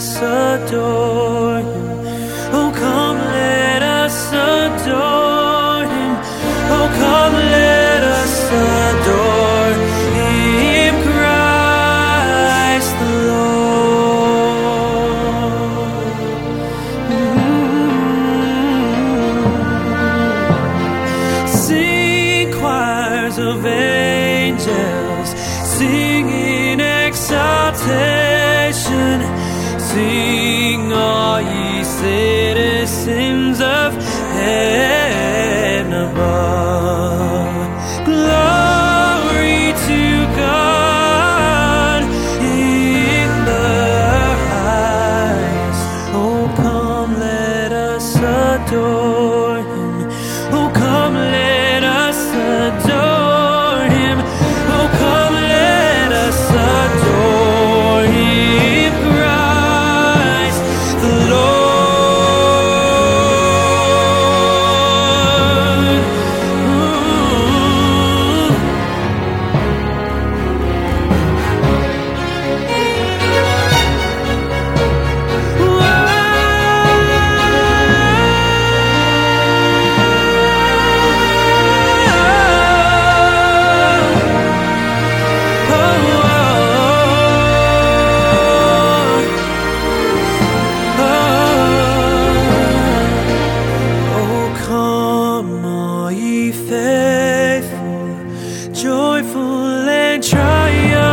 us adore him. Oh, come, let us adore him. Oh, come, let us adore him, Christ the Lord. Mm-hmm. Sing choirs of angels, singing exaltation, sing all ye citizens of heaven above. Glory to God in the highest. Oh, come, let us adore joyful and triumphant.